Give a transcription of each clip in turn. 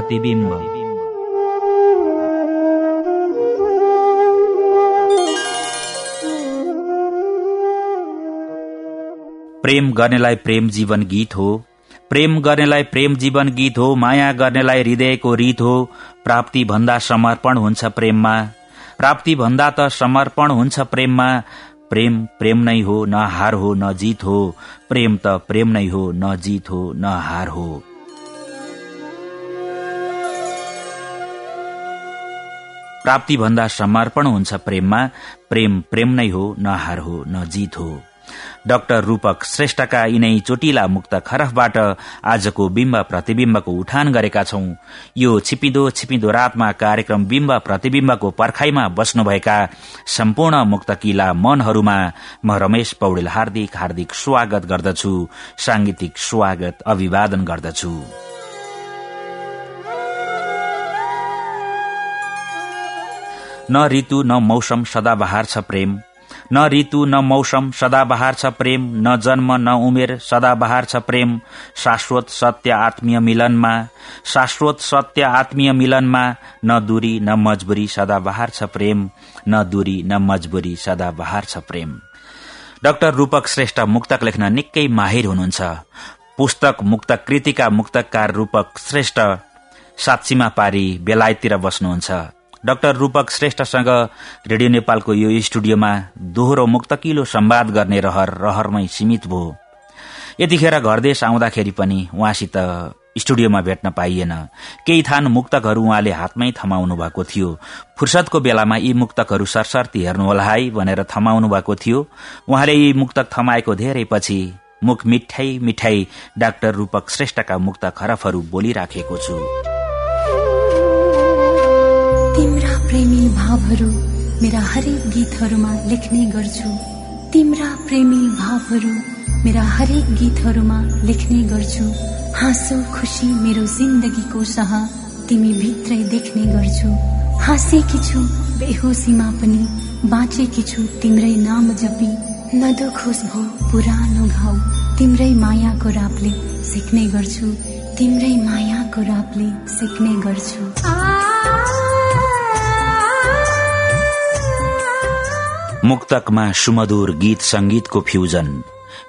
बिम्ब प्रतिबिम्ब। प्रेम गर्नेलाई प्रेम जीवन गीत हो। प्रेम गर्नेलाई प्रेम जीवन गीत हो। माया गर्नेलाई हृदयको रीत हो। प्राप्ति भन्दा समर्पण हुन्छ प्रेममा। प्राप्ति भन्दा त समर्पण हुन्छ प्रेममा। प्रेम प्रेम नै हो न हार हो न जीत हो। प्रेम त प्रेम नै हो न जीत हो न हार हो। प्राप्ति भन्दा समर्पण हुन्छ प्रेममा। प्रेम प्रेम नै हो न हार हो न जीत हो। डाक्टर रूपक श्रेष्ठका यिनै चोटिला मुक्त खरफबाट आजको बिम्ब प्रतिविम्बको उठान गरेका छौं। यो छिपिदो छिपिदो रातमा कार्यक्रम बिम्ब प्रतिविम्बको पर्खाईमा बस्नुभएका सम्पूर्ण मुक्त किला मनहरूमा म रमेश पौडेल हार्दिक हार्दिक स्वागत गर्दछु। सांगीतिक स्वागत अभिवादन गर्दछु। न ऋतु न मौसम सदाबहार छ प्रेम। न ऋतु न मौसम सदाबहार छ प्रेम। न जन्म न उमेर सदाबहार छ प्रेम। शाश्वत सत्य आत्मीय मिलनमा। शाश्वत सत्य आत्मीय मिलनमा। न दूरी न मजबुरी सदाबहार छ प्रेम। न दूरी न मजबुरी सदाबहार छ प्रेम। डाक्टर रूपक श्रेष्ठ मुक्तक लेख्न निकै माहिर हुनुहुन्छ। पुस्तक मुक्तक कृतिका मुक्तकार रूपक श्रेष्ठ साक्षीमा पारी बेलायततिर बस्नुहुन्छ। डाक्टर रूपक श्रेष्ठसँग रेडियो नेपालको यो स्टुडियोमा दोहोरो मुक्तकिलो सम्वाद गर्ने रहर रहरमै सीमित भयो यतिखेर घरदेश आउँदाखेरि पनि उहाँसित स्टुडियोमा भेट्न पाइएन। केही थान मुक्तकहरू उहाँले हातमै थमाउनु भएको थियो। फुर्सदको बेलामा यी मुक्तकहरू सरसर्ती हेर्नुहोला है भनेर थमाउनु भएको थियो। उहाँले यी मुक्तक थमाएको धेरै पछि मुख मिठाई मिठाई डाक्टर रूपक श्रेष्ठका मुक्त खरफहरू बोलिराखेको छु। तिम्रा प्रेमी भावहरू मेरा हरेक गीतहरूमा लेख्ने गर्छु। तिम्रा प्रेमी भावहरू मेरा हरेक गीतहरूमा लेख्ने गर्छु। हाँसो खुसी मेरो जिन्दगीको सह तिमी भित्रै देख्ने गर्छु। हाँसेकी छु बेहोसीमा पनि बाँचेकी छु तिम्रै नाम जपी। नदोखोस भो पुरानो घाउ तिम्रै मायाको रापले सिक्ने गर्छु। तिम्रै मायाको रापले सिक्ने गर्छु। मुक्तकमा सुमधुर गीत संगीतको फ्युजन।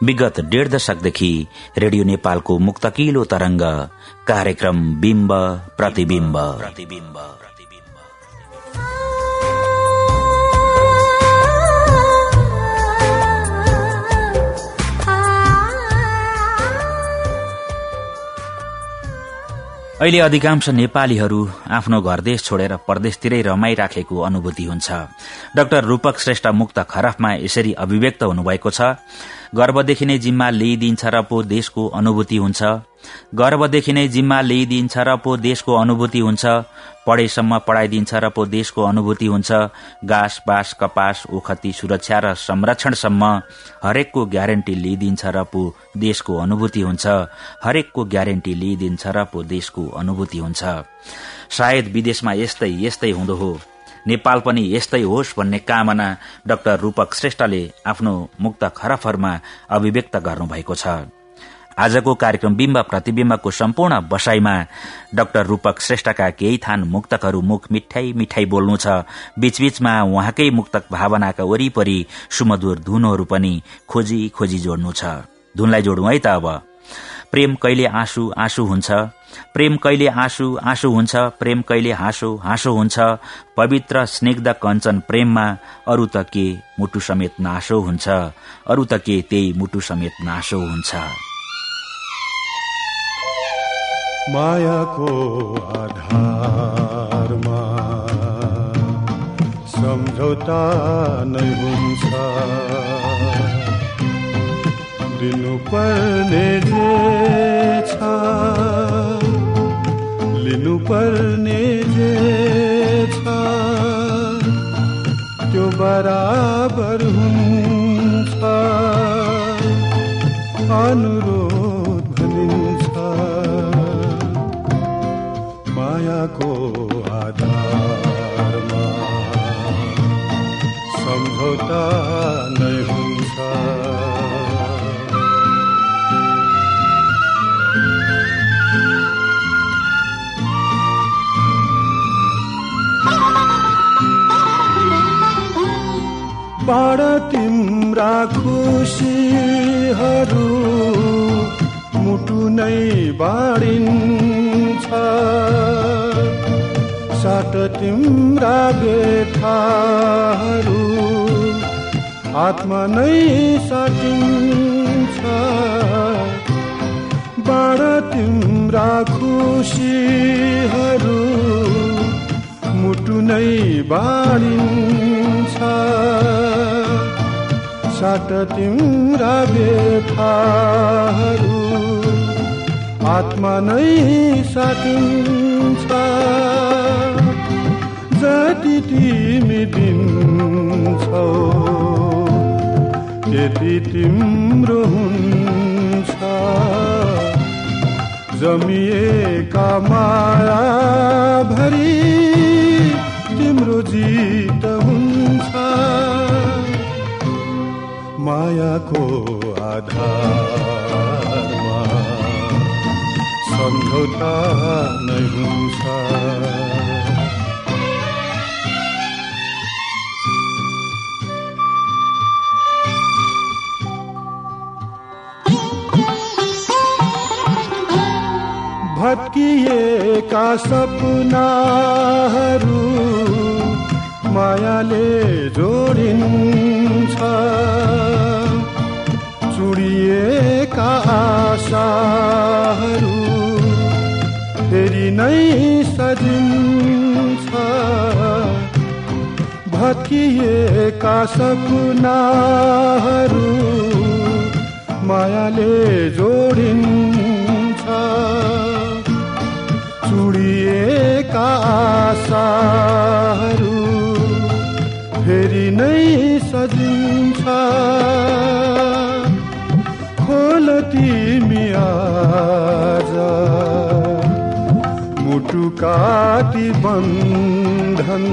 विगत डेढ दशकदेखि रेडियो नेपालको मुक्तकिलो तरंग कार्यक्रम बिम्ब प्रतिविम्ब प्रतिविम्ब अहिले अधिकांश नेपालीहरू आफ्नो घरदेश छोडेर परदेशतिरै रमाइराखेको अनुभूति हुन्छ। डाक्टर रूपक श्रेष्ठ मुक्त खराफमा यसरी अभिव्यक्त हुनुभएको छ गर्भदेखि नै जिम्मा लिइदिन्छ र पो देशको अनुभूति हुन्छ। गर्भदेखि नै जिम्मा लिइदिन्छ र पो देशको अनुभूति हुन्छ। पढेसम्म पढ़ाइदिन्छ र पो देशको अनुभूति हुन्छ। घाँस बाँस कपास ओखती सुरक्षा र संरक्षणसम्म हरेकको ग्यारेन्टी लिइदिन्छ र पो देशको अनुभूति हुन्छ। हरेकको ग्यारेन्टी लिइदिन्छ र पो देशको अनुभूति हुन्छ। सायद विदेशमा यस्तै यस्तै हुँदो हो। नेपाल पनि यस्तै होस् भन्ने कामना डाक्टर रूपक श्रेष्ठले आफ्नो मुक्त खरफहरूमा अभिव्यक्त गर्नुभएको छ। आजको कार्यक्रम बिम्ब प्रतिविम्बको सम्पूर्ण बसाईमा डाक्टर रूपक श्रेष्ठका केही थान मुक्तकहरू मुख मिठाई मिठाई बोल्नु छ। बीचबीचमा उहाँकै मुक्तक भावनाका वरिपरि सुमधुर धुनहरू पनि खोजी खोजी जोड्नु छ। धुनलाई जोडौं है त अब। प्रेम कहिले आँसु आँसु हुन्छ? प्रेम कहिले आँसु आँसु हुन्छ प्रेम कहिले हाँसो हाँसो हुन्छ। पवित्र स्निग्ध कञ्चन प्रेममा अरू त के मुटु समेत नासो हुन्छ? अरू त के त्यही मुटु समेत नासो हुन्छ? मायाको आधारमा सम्झौता नै हुन्छ। दिनुपर्ने जे छ लिनुपर्ने जे छ त्यो बराबर हुन्छ अनुरोध भनिन्छ मायाको आधारमा सम्झौता नै हुन्छ बाड तिम्रा खुसीहरू मुटु नै बाडिन्छ। साट तिम्रा बेथाहरू आत्मा नै साटिन्छ। बाड तिम्रा खुसीहरू मुटु नै बाडिन्छ। साट तिम्रा बेथाहरू आत्मा नै साटिन्छ जति तिमी दिन्छौ त्यति तिम्रो हुन्छ। जमिएका माया भरी तिम्रो जित मायाको आधारमा सम्झौता नै हुन्छ। भत्किएका सपनाहरू मायाले जोडिन्छ। चुडिएका आशाहरू फेरि नै सजिन्छ। भत्किएका सपनाहरू मायाले जोडिन्छ। चुडिएका आशाहरू काटी बन्धन।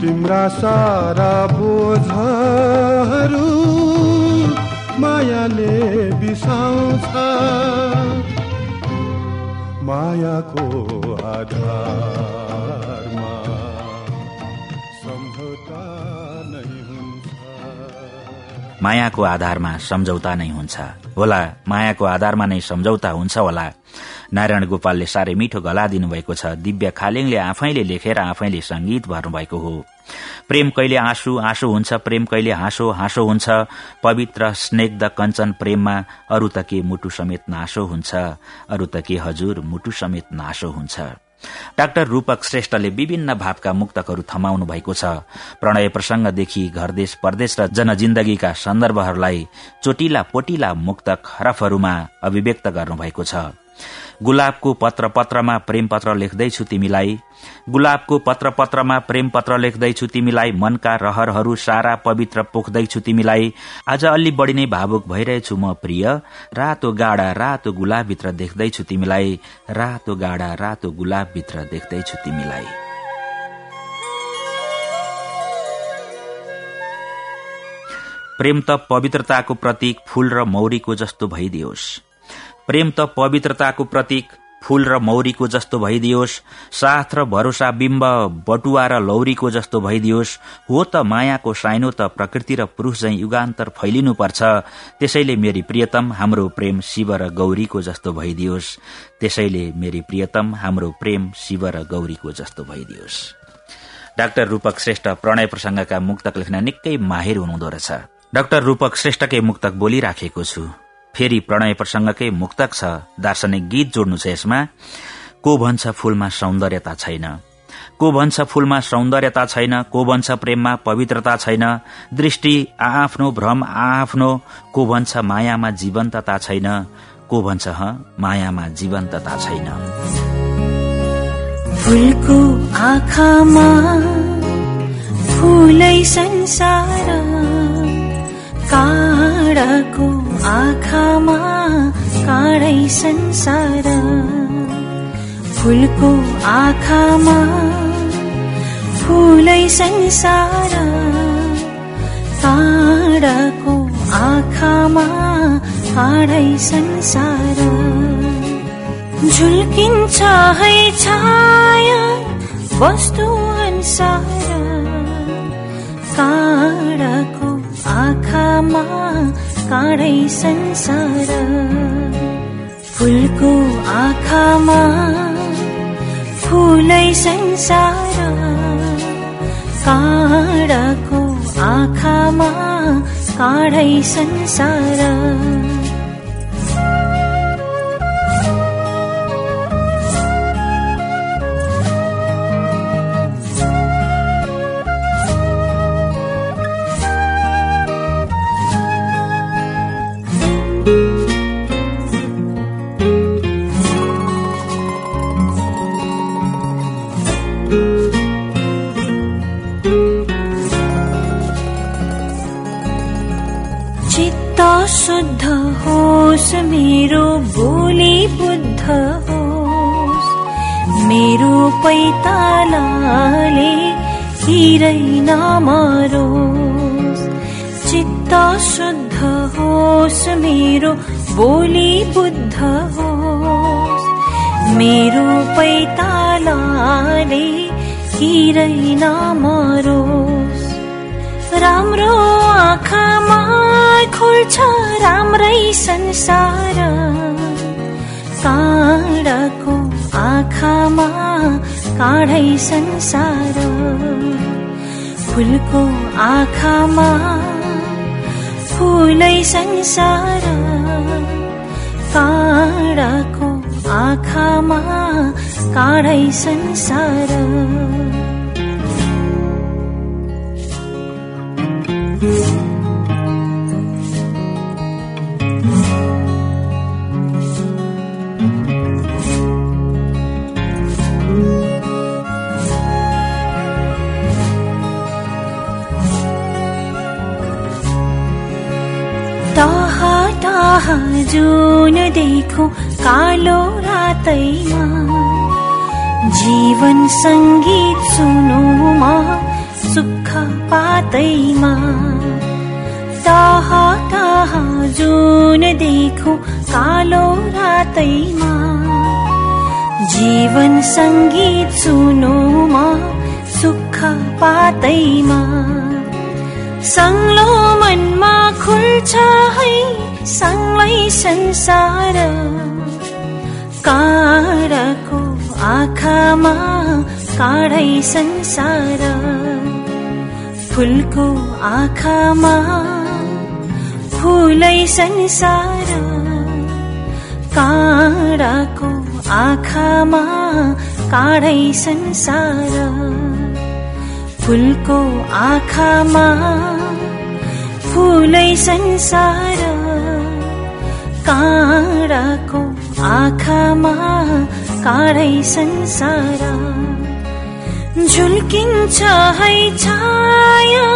तिम्रा सारा बोझहरू मायाले बिसाउँछ। मायाको आधारमा मायाको आधारमा सम्झौता नै हुन्छ। होला मायाको आधारमा नै सम्झौता हुन्छ होला। नारायण गोपालले साह्रै मिठो गला दिनुभएको छ। दिव्य खालिङले आफैले लेखेर आफैले संगीत भर्नुभएको हो। प्रेम कहिले आँसु आँसु हुन्छ प्रेम कहिले हाँसो हाँसो हुन्छ। पवित्र स्नेग्ध कञ्चन प्रेममा अरू त के मुटु समेत नासो हुन्छ? अरू त के हजुर मुटु समेत नासो हुन्छ? डाक्टर रूपक श्रेष्ठले विभिन्न भावका मुक्तकहरू थमाउनु भएको छ। प्रणय प्रसंगदेखि घरदेश परदेश र जनजिन्दगीका सन्दर्भहरूलाई चोटिला पोटिला मुक्तक हरफहरूमा अभिव्यक्त गर्नुभएको छ। गुलाबको पत्र पत्रमा प्रेम पत्र लेख्दैछु तिमीलाई। गुलाबको पत्र पत्रमा प्रेम पत्र लेख्दैछु तिमीलाई। मनका रहरहरू सारा पवित्र पोख्दैछु तिमीलाई। आज अलि बढी नै भावुक भइरहेछु म प्रिय। रातो गाडा रातो गुलाबभित्र देख्दैछु तिमीलाई। रातो गाडा रातो गुलाबभित्र देख्दैछु तिमीलाई। प्रेम त पवित्रताको प्रतीक फूल र मौरीको जस्तो भइदियोस्। प्रेम त पवित्रताको प्रतीक फूल र मौरीको जस्तो भइदियोस् साथ र भरोसा बिम्ब बटुवा र लौरीको जस्तो भइदियोस् हो त मायाको साइनो त प्रकृति र पुरूष झै युगान्तर फैलिनुपर्छ त्यसैले मेरी प्रियतम हाम्रो प्रेम शिव र गौरीको जस्तो भइदियोस् त्यसैले मेरी प्रियतम हाम्रो प्रेम शिव र गौरीको जस्तो भइदियोस्। डाक्टर रूपक श्रेष्ठ प्रणय प्रसंगका मुक्तक लेख्न निकै माहिर हुनुहुँदो रहेछ। डाक्टर रूपक श्रेष्ठकै मुक्तक बोलिराखेको छु। फेरि प्रणय प्रसंगकै मुक्तक छ दार्शनिक गीत जोड्नु छ यसमा को भन्छ फूलमा सौन्दर्यता छैन? को भन्छ फूलमा सौन्दर्यता छैन? को भन्छ प्रेममा पवित्रता छैन? दृष्टि आआफ्नो भ्रम आआफ्नो को भन्छ मायामा जीवन्तता छैन? को भन्छ ह मायामा जीवन्तता छैन? फुलको आँखामा फुलै संसार काँडाको आँखामा काँडै संसार। फुलको आँखामा फुलै संसार। काँडाको आँखामा काँडै संसार। झुल्किन्छ है छाया वस्तु अनुसार। काँडाको आँखामा काँडै संसार। फुलको आँखामा फुलै संसार। काँडाको आँखामा काँडै संसार। नमरोस्। चित्त शुद्ध होस् मेरो बोली बुद्ध होस्। मेरो पैतालाले हिरै नमरोस्। राम्रो आँखामा खोल्छ राम्रै संसार। काँडाको आँखामा काँडै संसार। फुलको आँखामा फुलै संसार काँडाको आँखामा काँडै संसार। जुन देखो कालो रातैमा जीवन सङ्गीत सुनुमा सुख पातैमा। ताहा ताहा जुन देखो कालो रातैमा। जीवन सङ्गीत सुनुमा सुख पातैमा। सङ्लो मनमा खुल्छ है सँगै संसार काँडाको आँखामा काँडै संसार। फुलको आँखामा फुलै संसार। काँडाको आँखामा काँडै संसार। फुलको आँखामा फुलै संसार। काँडाको आँखामा काँडै संसार। झुल्किन्छ है छाया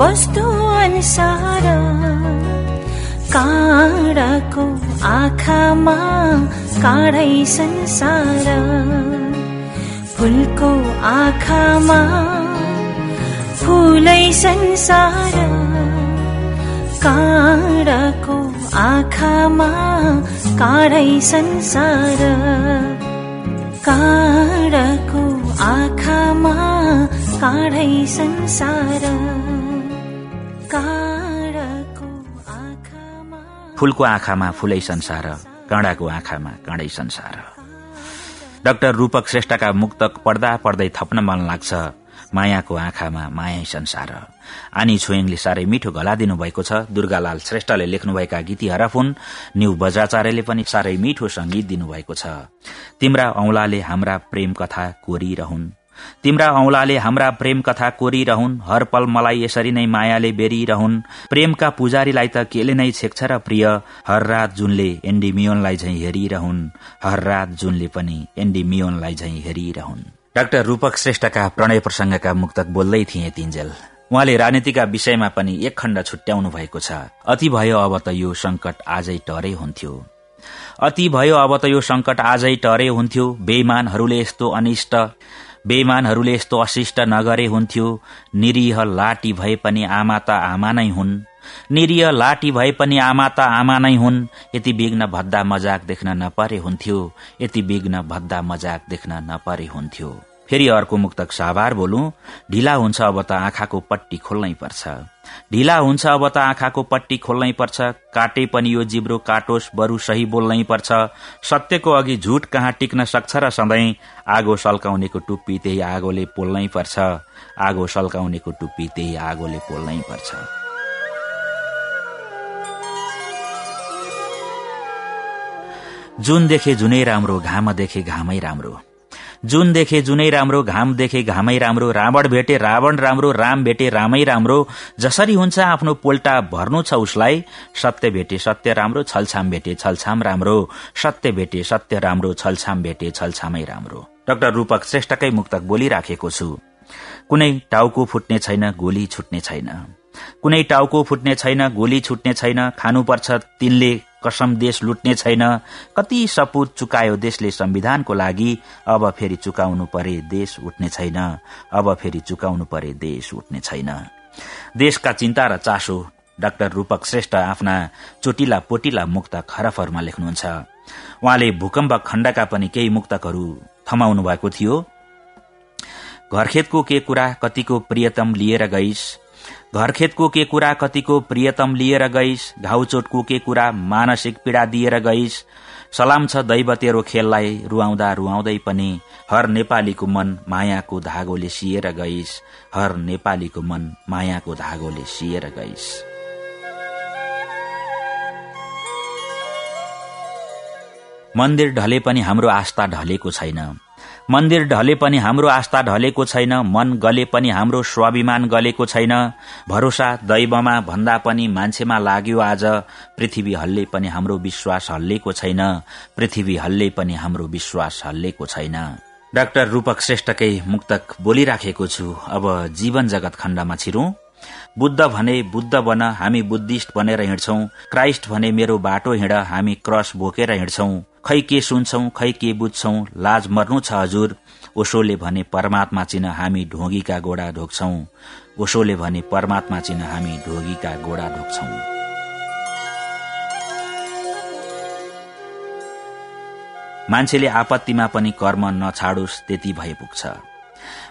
वस्तु अनुसार। काँडाको आँखामा काँडै संसार। फुलको आँखामा फुलै संसार। काँडाको आँखामा काँडै संसार काँडाको आँखामा काँडै संसार काँडाको आँखामा फुलको आँखामा फुलै संसार काँडाको आँखामा काँडै संसार। डाक्टर रूपक श्रेष्ठका मुक्तक पढ्दा पढ्दै थप्न मन लाग्छ मायाको आँखामा माया संसार। आनी छोयङले साह्रै मिठो गला दिनुभएको छ। दुर्गालाल श्रेष्ठले लेख्नुभएका गीती हरफ हुन्। न्यू बज्राचार्यले पनि साह्रै मिठो संगीत दिनुभएको छ। तिम्रा औंलाले हाम्रा प्रेम कथा कोरिरहुन्। तिम्रा औंलाले हाम्रा प्रेम कथा कोरिरहुन्। हर पल मलाई यसरी नै मायाले बेरिरहुन्। प्रेमका पुजारीलाई त केले नै छेक्छ र प्रिय। हर रात जुनले एन्डिमियोनलाई झै हेरिरहुन्। हर रात जुनले पनि एन्डिमियोनलाई झै हेरिरहुन्। डाक्टर रूपक श्रेष्ठका प्रणय प्रसंगका मुक्तक बोल्दै थिए तिन्जेल। उहाँले राजनीतिका विषयमा पनि एक खण्ड छुट्याउनु भएको छ। अति भयो अब त यो संकट आजै टरे हुन्थ्यो। अति भयो अब त यो संकट आजै टरे हुन्थ्यो। बेइमानहरूले यस्तो अनिष्ट बेइमानहरूले यस्तो अशिष्ट नगरे हुन्थ्यो। निरीह लाटी भए पनि आमा त आमा नै हुन्। निरीह लाटी भए पनि आमा त आमा नै हुन्। यति विघ्न भद्दा मजाक देख्न नपरे हुन्थ्यो। यति विघ्न भद्दा मजाक देख्न नपरे हुन्थ्यो। फेरि अर्को मुक्तक साभार बोलु। ढिला हुन्छ अब त आँखाको पट्टी खोल्नै पर्छ। ढिला हुन्छ अब त आँखाको पट्टी खोल्नै पर्छ। काटे पनि यो जिब्रो काटोस बरु सही बोल्नै पर्छ। सत्यको अघि झुट कहाँ टिक्न सक्छ र सधैँ आगो सल्काउनेको टुप्पी त्यही आगोले पोल्नै पर्छ। आगो सल्काउनेको टुप्पी त्यही आगोले पोल्नै पर्छ। जुन देखे जुनै राम्रो घाम देखे घामै राम्रो। जुन देखे जुनै राम्रो घाम देखे घामै राम्रो रावण भेटे रावण राम्रो राम भेटे रामै राम्रो जसरी हुन्छ आफ्नो पोल्टा भर्नु छ उसलाई सत्य भेटे सत्य राम्रो छलछाम भेटे छलछाम राम्रो सत्य भेटे सत्य राम्रो छलछाम भेटे छलछामै राम्रो। डाक्टर रूपक श्रेष्ठकै मुक्तक बोलिराखेको छु। कुनै टाउको फुट्ने छैन गोली छुट्ने छैन। कुनै टाउको फुट्ने छैन गोली छुट्ने छैन खानुपर्छ तिनले कसम देश लुट्ने छैन। कति सपूत चुकायो देशले संविधानको लागि। अब फेरि चुकाउनु परे देश उठ्ने छैन। अब फेरि चुकाउनु परे देश उठ्ने छैन। देशका चिन्ता र चासो। डाक्टर रूपक श्रेष्ठ आफ्ना चोटिला पोटिला मुक्त खरफहरूमा लेख्नुहुन्छ। उहाँले भूकम्प खण्डका पनि केही मुक्तकहरू थमाउनु भएको थियो। घरखेतको के कुरा कतिको प्रियतम लिएर गइस। घरखेतको के कुरा कतिको प्रियतम लिएर गइस घाउचोटको के कुरा मानसिक पीड़ा दिएर गइस सलाम छ दैव तेरो खेललाई रुवाउँदा रुवाउँदै पनि हर नेपालीको मन मायाको धागोले सिएर गइस हर नेपालीको मन मायाको धागोले सिएर गइस। मन्दिर ढले पनि हाम्रो आस्था ढलेको छैन। मन्दिर ढले पनि हाम्रो आस्था ढलेको छैन मन गले पनि हाम्रो स्वाभिमान गलेको छैन। भरोसा दैवमा भन्दा पनि मान्छेमा लाग्यो आज पृथ्वी हल्ले पनि हाम्रो विश्वास हल्लेको छैन। पृथ्वी हल्ले पनि हाम्रो विश्वास हल्लेको छैन। डाक्टर रूपक श्रेष्ठकै मुक्तक बोलिराखेको छु। अब जीवन जगत खण्डमा छिरौं। बुद्ध भने बुद्ध बन हामी बुद्धिस्ट बनेर हिँड्छौ। क्राइस्ट भने मेरो बाटो हिँड हामी क्रस बोकेर हिँड्छौ। खै के सुन्छौ खै के बुझ्छौ लाज मर्नु छ हजुर। ओशोले भने परमात्मा चिन हामी ढोगीका गोडा ढोक्छौ ओशोले भने परमात्मा चिन हामी ढोगीका गोडा ढोक्छौ मान्छेले आपत्तिमा पनि कर्म नछाडोस् त्यति भए पुग्छ।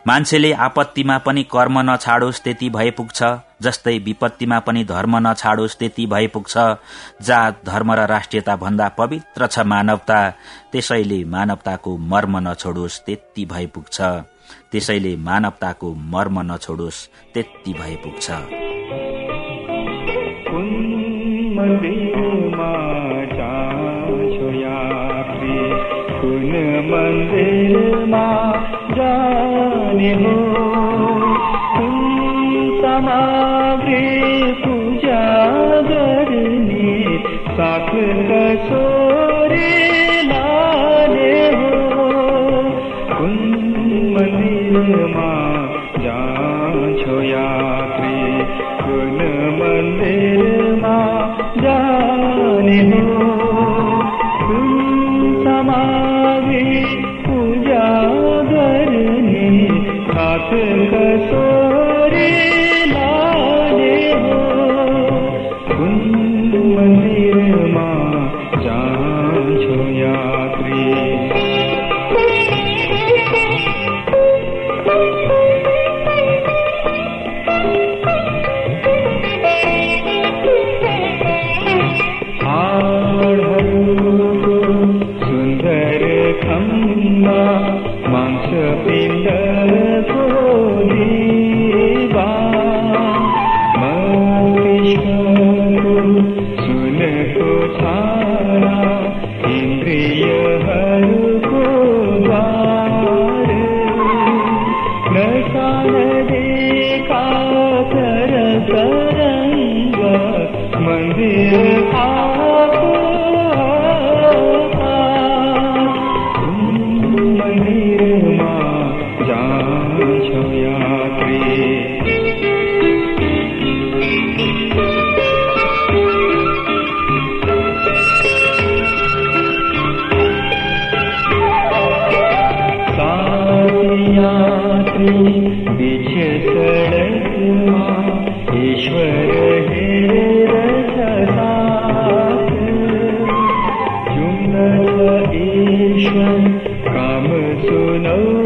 मान्छेले आपत्तिमा पनि कर्म नछाडोस् त्यति भए पुग्छ जस्तै विपत्तिमा पनि धर्म नछाडोस् त्यति भए पुग्छ। जात धर्म र राष्ट्रियता भन्दा पवित्र छ मानवता त्यसैले मानवताको मर्म नछोडोस् त्यति भए पुग्छ। त्यसैले मानवताको मर्म नछोडोस् त्यति भए पुग्छ। मन्दिरमा जाने हो। सामग्री पूजा गर्ने साथ कसोरे काम सुनौला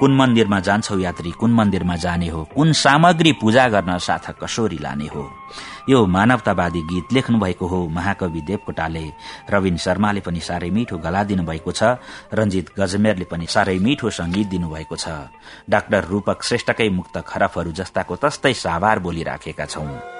कुन मन्दिरमा जान्छौ यात्री? कुन मन्दिरमा जाने हो? कुन सामग्री पूजा गर्न साथ कसोरी लाने हो? यो मानवतावादी गीत लेख्नु भएको हो महाकवि देवकोटाले। रविन शर्माले पनि साह्रै मिठो गला दिनुभएको छ। रञ्जित गजमेरले पनि साह्रै मिठो संगीत दिनुभएको छ। डाक्टर रूपक श्रेष्ठकै मुक्त खरफहरू जस्ताको तस्तै साभार बोलिराखेका छौं।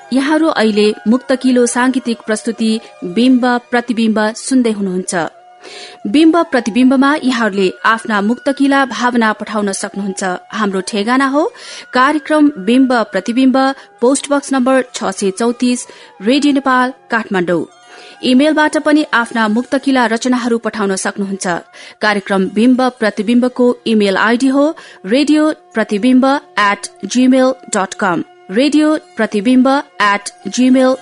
यहाँहरू अहिले मुक्तकिलो सांगीतिक प्रस्तुति बिम्ब प्रतिबिम्ब सुन्दै हुनुहुन्छ। बिम्ब प्रतिबिम्बमा यहाँहरूले आफ्ना मुक्तकिला भावना पठाउन सक्नुहुन्छ। हाम्रो ठेगाना हो कार्यक्रम बिम्ब प्रतिबिम्ब पोस्ट बक्स नम्बर छ सय चौतिस रेडियो नेपाल काठमाडौँ। इमेलबाट पनि आफ्ना मुक्तकिला रचनाहरू पठाउन सक्नुहुन्छ। कार्यक्रम बिम्ब प्रतिबिम्बको इमेल आईडी हो radio Pratibimba at Gmail dot com radio Pratibimba at Gmail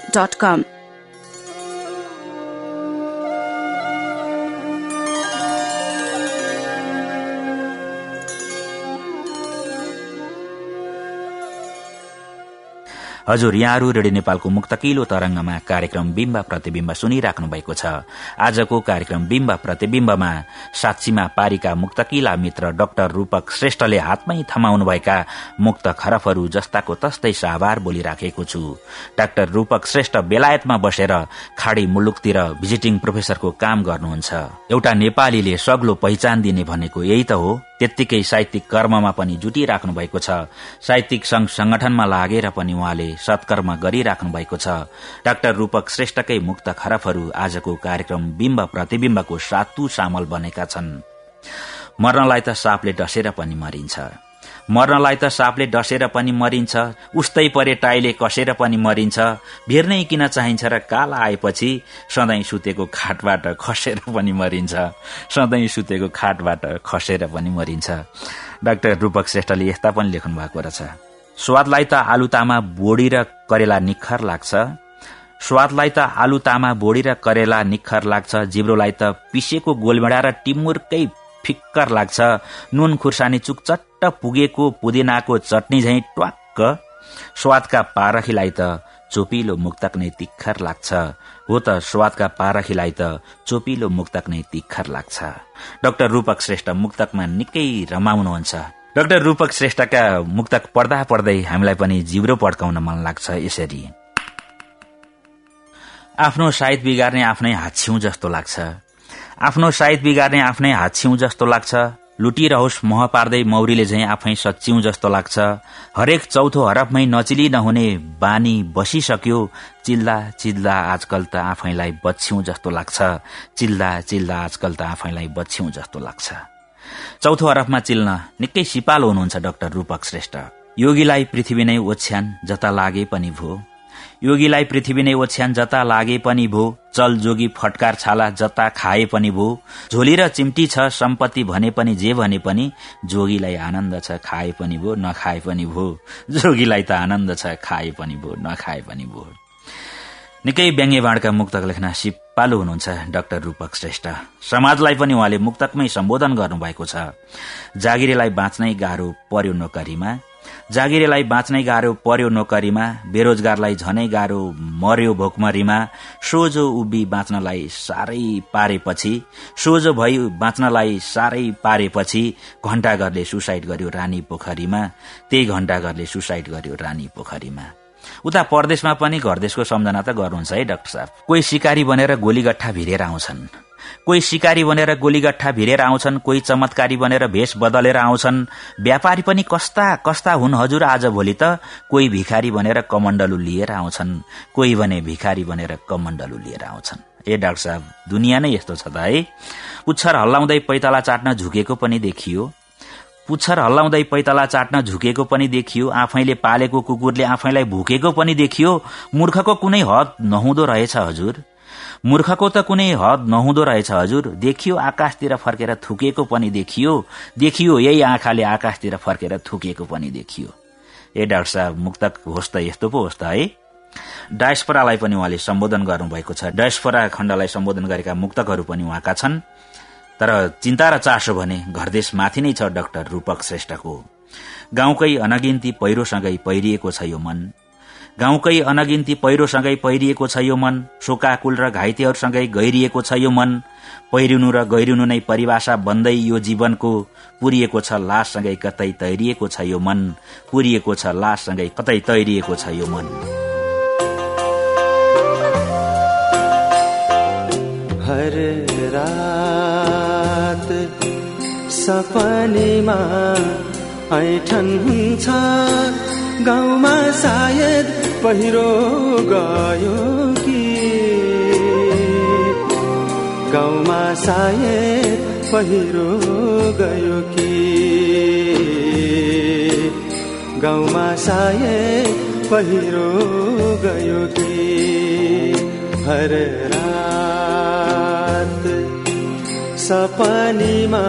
हजुर यहाँहरू रेडियो नेपालको मुक्तकिलो तरंगमा कार्यक्रम बिम्ब प्रतिबिम्ब सुनिराख्नु भएको छ। आजको कार्यक्रम बिम्ब प्रतिबिम्बमा साक्षीमा पारीका मुक्तकिला मित्र डाक्टर रूपक श्रेष्ठले हातमै थमाउनुभएका मुक्त खरफहरू जस्ताको तस्तै साभार बोलिराखेको छु। डाक्टर रूपक श्रेष्ठ बेलायतमा बसेर खाड़ी मुलुकतिर भिजिटिङ प्रोफेसरको काम गर्नुहुन्छ। एउटा नेपालीले सग्लो पहिचान दिने भनेको यही त हो। त्यत्तिकै साहित्यिक कर्ममा पनि जुटिराख्नु भएको छ। साहित्यिक संघ संगठनमा लागेर पनि उहाँले सत्कर्म गरिराख्नु भएको छ। डाक्टर रूपक श्रेष्ठकै मुक्त खरबहरू आजको कार्यक्रम बिम्ब प्रतिविम्बको सातु सामल बनेका छन्। मर्नलाई त सापले डसेर पनि मरिन्छ। मर्नलाई त सापले डसेर पनि मरिन्छ उस्तै परे टाइले कसेर पनि मरिन्छ भेर्नै किन चाहिन्छ र काल आएपछि सधैँ सुतेको खाटबाट खसेर पनि मरिन्छ सधैँ सुतेको खाटबाट खसेर पनि मरिन्छ। डाक्टर रूपक श्रेष्ठले यस्ता पनि लेख्नु भएको रहेछ। स्वादलाई त आलु तामा बोडी र करेला निखर लाग्छ। स्वादलाई त आलु तामा बोडी र करेला निखर लाग्छ जिब्रोलाई त पिसेको गोलभेडा र टिमुरकै फिक्कर लाग्छ। नुन खुर्सानी चुकचट्ट पुगेको पुदिनाको चटनी झैं ट्वाक्क। स्वादका पारखीलाई त चोपिलो मुक्तक नै तिखर लाग्छ। हो त स्वादका पारखीलाई त चोपिलो मुक्तक नै तिखर लाग्छ। डाक्टर रूपक श्रेष्ठ मुक्तकमा निकै रमाउनुहुन्छ। डाक्टर रूपक श्रेष्ठका मुक्तक पढ्दा पढ्दै हामीलाई पनि जिब्रो पड्काउन मन लाग्छ यसरी। आफ्नो साहित्य बिगार्ने आफ्नै हात जस्तो लाग्छ। आफ्नो साइत बिगार्ने आफ्नै हात छिउ जस्तो लाग्छ। लुटिरहोस् मोह पार्दै मौरीले झैं आफै सच्याउ जस्तो लाग्छ। हरेक चौथो हरफमै नचिली नहुने बानी बसिसक्यो। चिल्ला चिल्ला आजकल त आफैलाई बच्छ्यौं जस्तो लाग्छ। चिल्ला चिल्ला आजकल त आफैलाई बच्छ्यौं जस्तो लाग्छ। चौथो हरफमा चिल्न। निकै सिपाल हुनुहुन्छ डाक्टर रूपक श्रेष्ठ। योगीलाई पृथ्वी नै ओछ्यान जता लागे पनि भो। योगीलाई पृथ्वी नै ओछ्यान जता लागे पनि भो चल जोगी फटकार छाला जता खाए पनि भो। झोली र चिम्टी छ सम्पत्ति भने पनि जे भने पनि जोगीलाई आनन्द छ खाए पनि भो नखाए पनि भो। जोगीलाई त आनन्द छ खाए पनि भो नखाए पनि भो। निकै व्यङ्ग्य बाँडका मुक्तक लेख्न सिपालु हुनुहुन्छ डाक्टर रूपक श्रेष्ठ। समाजलाई पनि उहाँले मुक्तकमै सम्बोधन गर्नुभएको छ। जागिरेलाई बाँच्नै गाह्रो पर्यो नोकरीमा। जागिरेलाई बाँच्नै गाह्रो पर्यो नोकरीमा बेरोजगारलाई झनै गाह्रो मर्यो भोकमरीमा सोझो उभि बाँच्नलाई साह्रै पारेपछि सोझो भई बाँच्नलाई साह्रै पारेपछि घण्टाघरले सुसाइड गर्यो रानी पोखरीमा त्यही घण्टाघरले सुसाइड गर्यो रानी पोखरीमा। उता परदेशमा पनि घरदेशको सम्झना त गर्नुहुन्छ है डाक्टर साहब। कोही सिकारी बनेर गोलीगट्ठा भिरेर आउँछन्। कोही शिकारी बनेर गोलीगट्ठा भिरेर आउँछन् कोही चमत्कारी बनेर भेष बदलेर आउँछन्। व्यापारी पनि कस्ता कस्ता हुन् हजुर आज भोलि त? कोही भिखारी बनेर कमण्डलु लिएर आउँछन् कोही भने भिखारी बनेर कमण्डलु लिएर आउँछन्। ए डाक्टर साहब दुनियाँ नै यस्तो छ त है? पुच्छर हल्लाउँदै पैताला चाट्न झुकेको पनि देखियो। पुच्छर हल्लाउँदै पैताला चाट्न झुकेको पनि देखियो। आफैले पालेको कुकुरले आफैलाई भुकेको पनि देखियो। मूर्खको कुनै हद नहुँदो रहेछ हजुर। मूर्खको त कुनै हद नहुँदो रहेछ हजुर। देखियो आकाशतिर फर्केर थुकेको पनि देखियो। देखियो यही आँखाले आकाशतिर फर्केर थुकेको पनि देखियो। ए डाक्टर साहब मुक्तक होस् त यस्तो पो होस् त है। डायस्परालाई पनि उहाँले सम्बोधन गर्नुभएको छ। डायस्परा खण्डलाई सम्बोधन गरेका मुक्तकहरू पनि उहाँका छन्। तर चिन्ता र चासो भने घरदेश माथि नै छ डाक्टर रूपक श्रेष्ठको। गाउँकै अनगिन्ती पहिरोसँगै पहिरिएको छ यो मन। गाउँकै अनगिन्ती पहिरोसँगै पहिरिएको छ यो मन शोकाकुल र घाइतेहरूसँगै गहिरिएको छ यो मन पहिरिनु र गहिरिनु नै परिभाषा बन्दै यो जीवनको पुरिएको छ लाससँगै कतै तैरिएको छ यो मन पुरिएको छ लाससँगै कतै तैरिएको छ यो मन। हर रात सपनीमा गाउँमा सायद पहिरो गयो कि? गाउँमा सायद पहिरो गयो कि? गाउँमा सायद पहिरो गयो कि? हर रात सपनीमा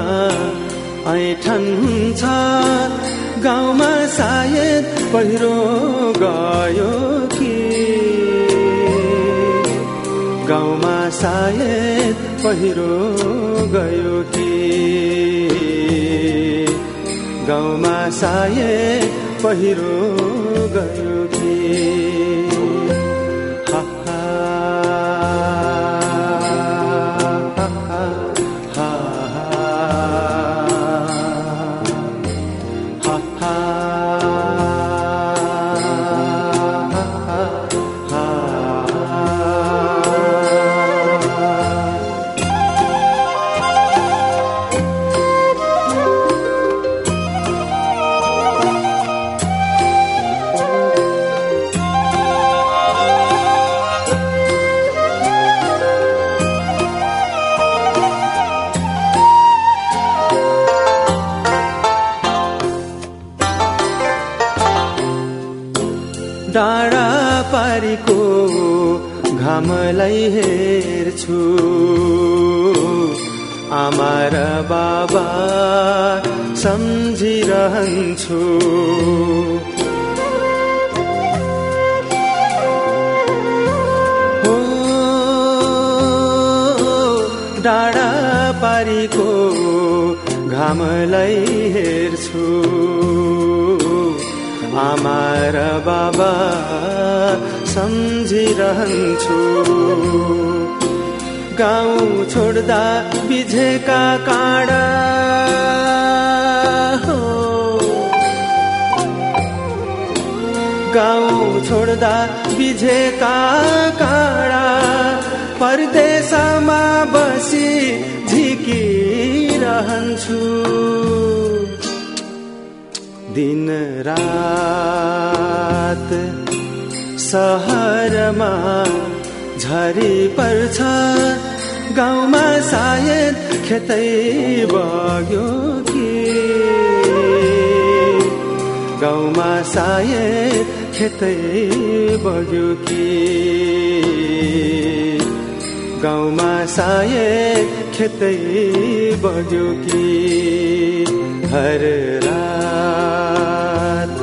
ऐठन छ गाउँमा सायद पहिरो गयो कि? गाउँमा सायद पहिरो गयो कि? गाउँमा सायद पहिरो गयो आमा र बाबा सम्झिरहन्छु। डाँडा पारीको घामलाई हेर्छु। आमा र बाबा सम्झिरहन्छु। गाउँ छोड्दा बिझेका काँडा गाउँ छोड्दा बिझेका काँडा परदेशमा बसी झिकिरहन्छु। दिन रात सहरमा झरी पर्छ गाउँमा सायद खेतै बग्यो कि? गाउँमा सायद खेतै बग्यो कि? गाउँमा सायद खेतै बग्यो कि? हर रात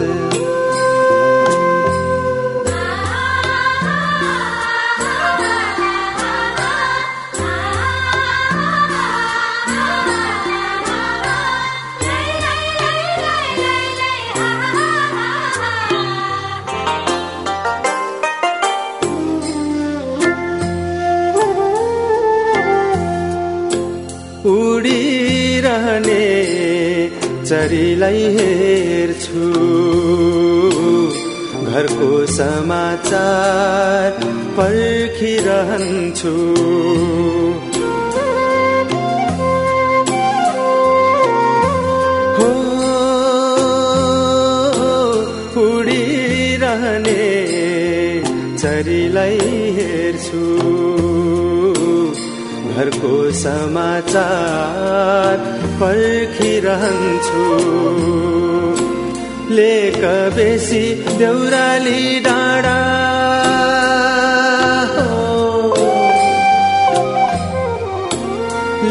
चरीलाई हेर्छु। घरको समाचार पर्खिरहन्छु। हो उडिरहने चरीलाई हेर्छु। घरको समाचार पर्खिरहन्छु। लेक बेसी देउराली डाँडा।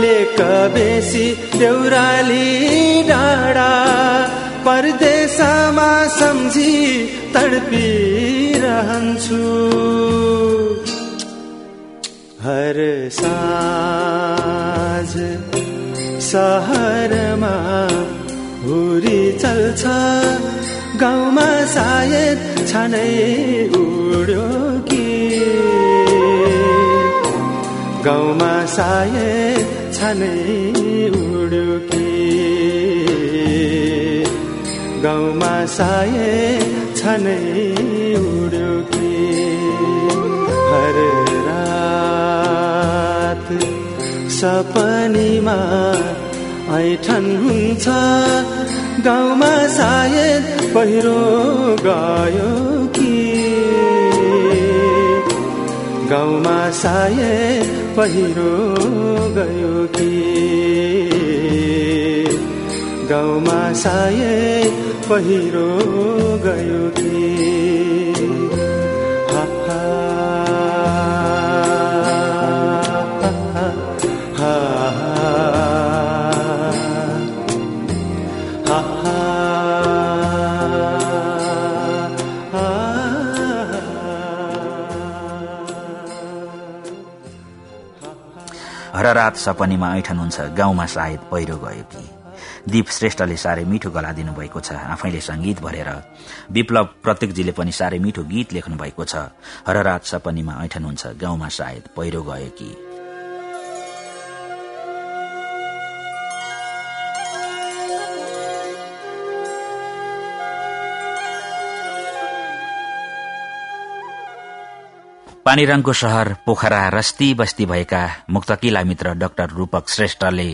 लेक बेसी देउराली डाँडा। परदेशमा सम्झी तडपिरहन्छु। हर साँझ सहरमा हुरी चल्छ। गाउँमा सायद छानै उड्यो कि? गाउँमा सायद छानै उड्यो कि? गाउँमा सायद छानै उड्यो कि? हर रात सपनीमा ऐठन हुन्छ गाउँमा सायद पहिरो गयो कि? गाउँमा सायद पहिरो गयो कि? गाउँमा सायद पहिरो गयो हर रात सपनीमा ऐठन हुन्छ गाउँमा सायद पहिरो गयो कि। दीप श्रेष्ठले साह्रै मिठो गला दिनुभएको छ आफैले संगीत भरेर। विप्लव प्रत्येकजीले पनि साह्रै मिठो गीत लेख्नु भएको छ हर रात सपनीमा ऐठन हुन्छ गाउँमा सायद पहिरो गयो कि। पानीरङको शहर पोखरा रस्ती बस्ती भएका मुक्तकिला मित्र डाक्टर रूपक श्रेष्ठले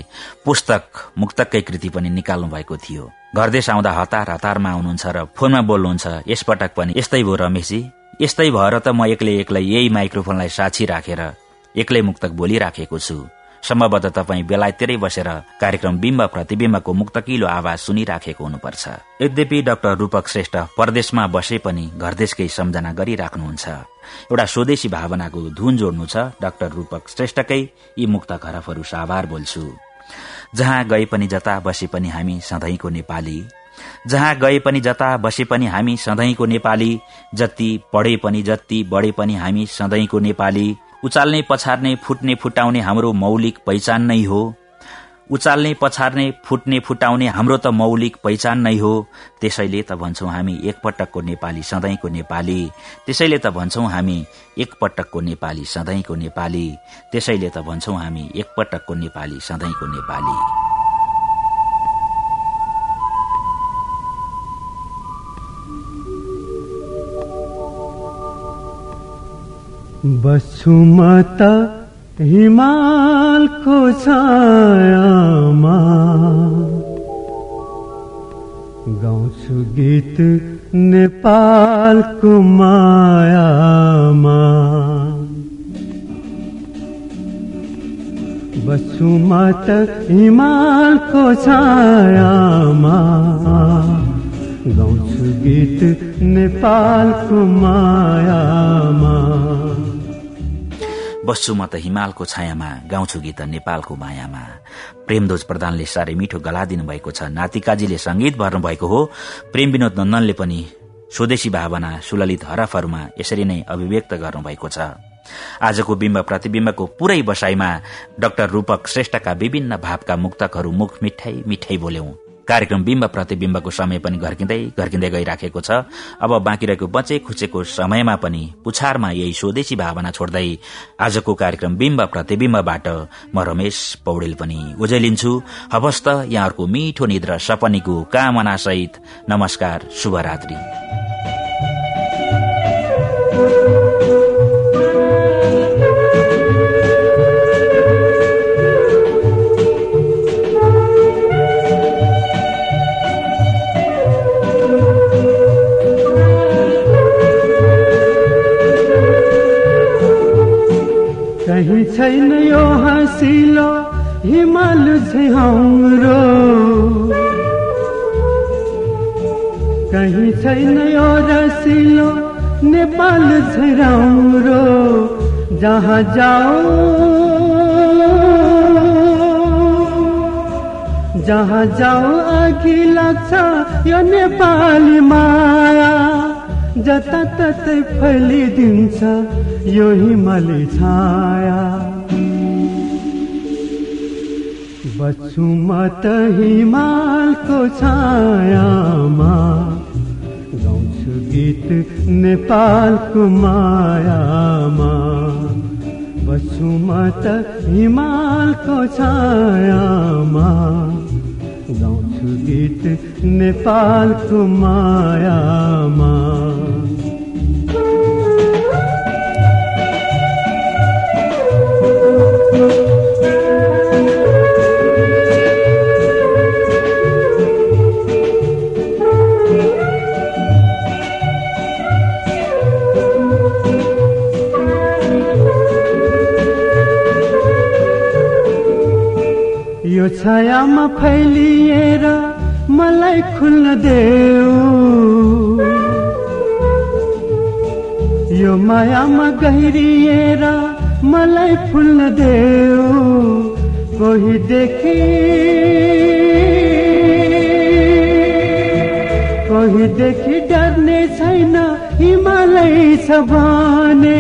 पुस्तक मुक्तकै कृति पनि निकाल्नु भएको थियो। घरदेश आउँदा हतार हतारमा आउनुहुन्छ र फोनमा बोल्नुहुन्छ यसपटक पनि यस्तै भयो रमेशजी। यस्तै भएर त म एक्लै एक्लै यही माइक्रोफोनलाई साक्षी राखेर एक्लै मुक्तक बोलिराखेको छु। सम्भवतः तपाईँ बेलायततिरै बसेर कार्यक्रम बिम्ब प्रतिविम्बको मुक्तकिलो आवाज सुनिराखेको हुनुपर्छ। यद्यपि डाक्टर रूपक श्रेष्ठ परदेशमा बसे पनि घरदेशकै सम्झना गरिराख्नुहुन्छ। एउटा स्वदेशी भावनाको धुन जोड्नु छ डाक्टर रूपक श्रेष्ठकै यी मुक्त खरबहरू साभार बोल्छु। जहाँ गए पनि जता बसे पनि हामी सधैँको नेपाली। जहाँ गए पनि जता बसे पनि हामी सधैँको नेपाली। जति पढे पनि जति बढे पनि हामी सधैँको नेपाली। उचाल्ने पछार्ने फुट्ने फुटाउने हाम्रो मौलिक पहिचान नै हो। उचाल्ने पछार्ने फुट्ने फुटाउने हाम्रो त मौलिक पहिचान नै हो। त्यसैले त भन्छौ हामी एकपटकको नेपाली सधैँको नेपाली। त्यसैले त भन्छौ हामी एकपटकको नेपाली सधैँको नेपाली। त्यसैले त भन्छौ हामी एकपटकको नेपाली सधैँको नेपाली। बस्छु म त हिमालको छायामा। गाउँछु गीत नेपालको मायामा। बस्छु म त हिमालको छायामा। गाउँछु गीत नेपालको मायामा। बस्छु म त हिमालको छायामा गाउँछु गीत नेपालको मायामा। प्रेमदोज प्रधानले साह्रै मिठो गला दिनुभएको छ। नातिकाजीले संगीत भर्नुभएको हो। प्रेम विनोद नन्दनले पनि स्वदेशी भावना सुललित हरफहरूमा यसरी नै अभिव्यक्त गर्नुभएको छ। आजको बिम्ब प्रतिविम्बको पूरै बसाईमा डाक्टर रूपक श्रेष्ठका विभिन्न भावका मुक्तकहरू मुख मिठाई मिठाई बोल्यौं। कार्यक्रम बिम्ब प्रतिविम्बको समय पनि घर्किँदै घर्किँदै गइराखेको छ। अब बाँकी रहेको बचे खुचेको समयमा पनि पुछारमा यही स्वदेशी भावना छोड्दै आजको कार्यक्रम बिम्ब प्रतिविम्बबाट म रमेश पौडेल पनि उजैलिन्छु हवस्त यहाँहरूको मिठो निद्र सपनीको कामना सहित नमस्कार शुभरात्री। कहीं छैन यो हँसिलो हिमाल छै हाम्रो कहीं छैन यो रसिलो नेपाल छै राम्रो जहाँ जाओ जहाँ जाओ अघि लाग्छ यो नेपाली माया जताततै फैलिदिन्छ यो हिमाली छाया। बच्छु म हिमालको छायामा गाउँछु गीत नेपालको मायामा। बच्छु म हिमालको छायामा गाउँछु गीत नेपालको मायामा। यो छायामा फैलिएर मलाई खुल्न देऊ। यो मायामा गहिरिएर मलाई फुल्न देऊ। कोही देखि कोही देखि डर्ने छैन हिमालय छ भने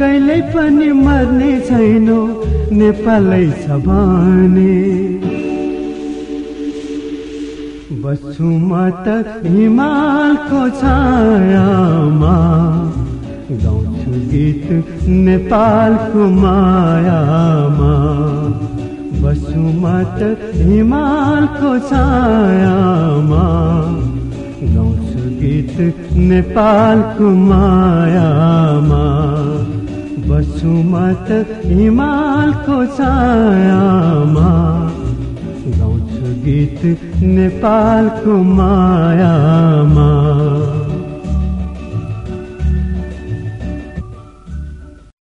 कहिल्यै पनि मर्ने छैनौ। नेपालै छ भने बस्छु म त हिमालको छायामा गाउँछु गीत नेपालको मायामा बस्छु म। त हिमालको छायामा गाउँछु गीत नेपालको मायामा बस्छु म त हिमालको छायामा गाउँछु गीत नेपालको मायामा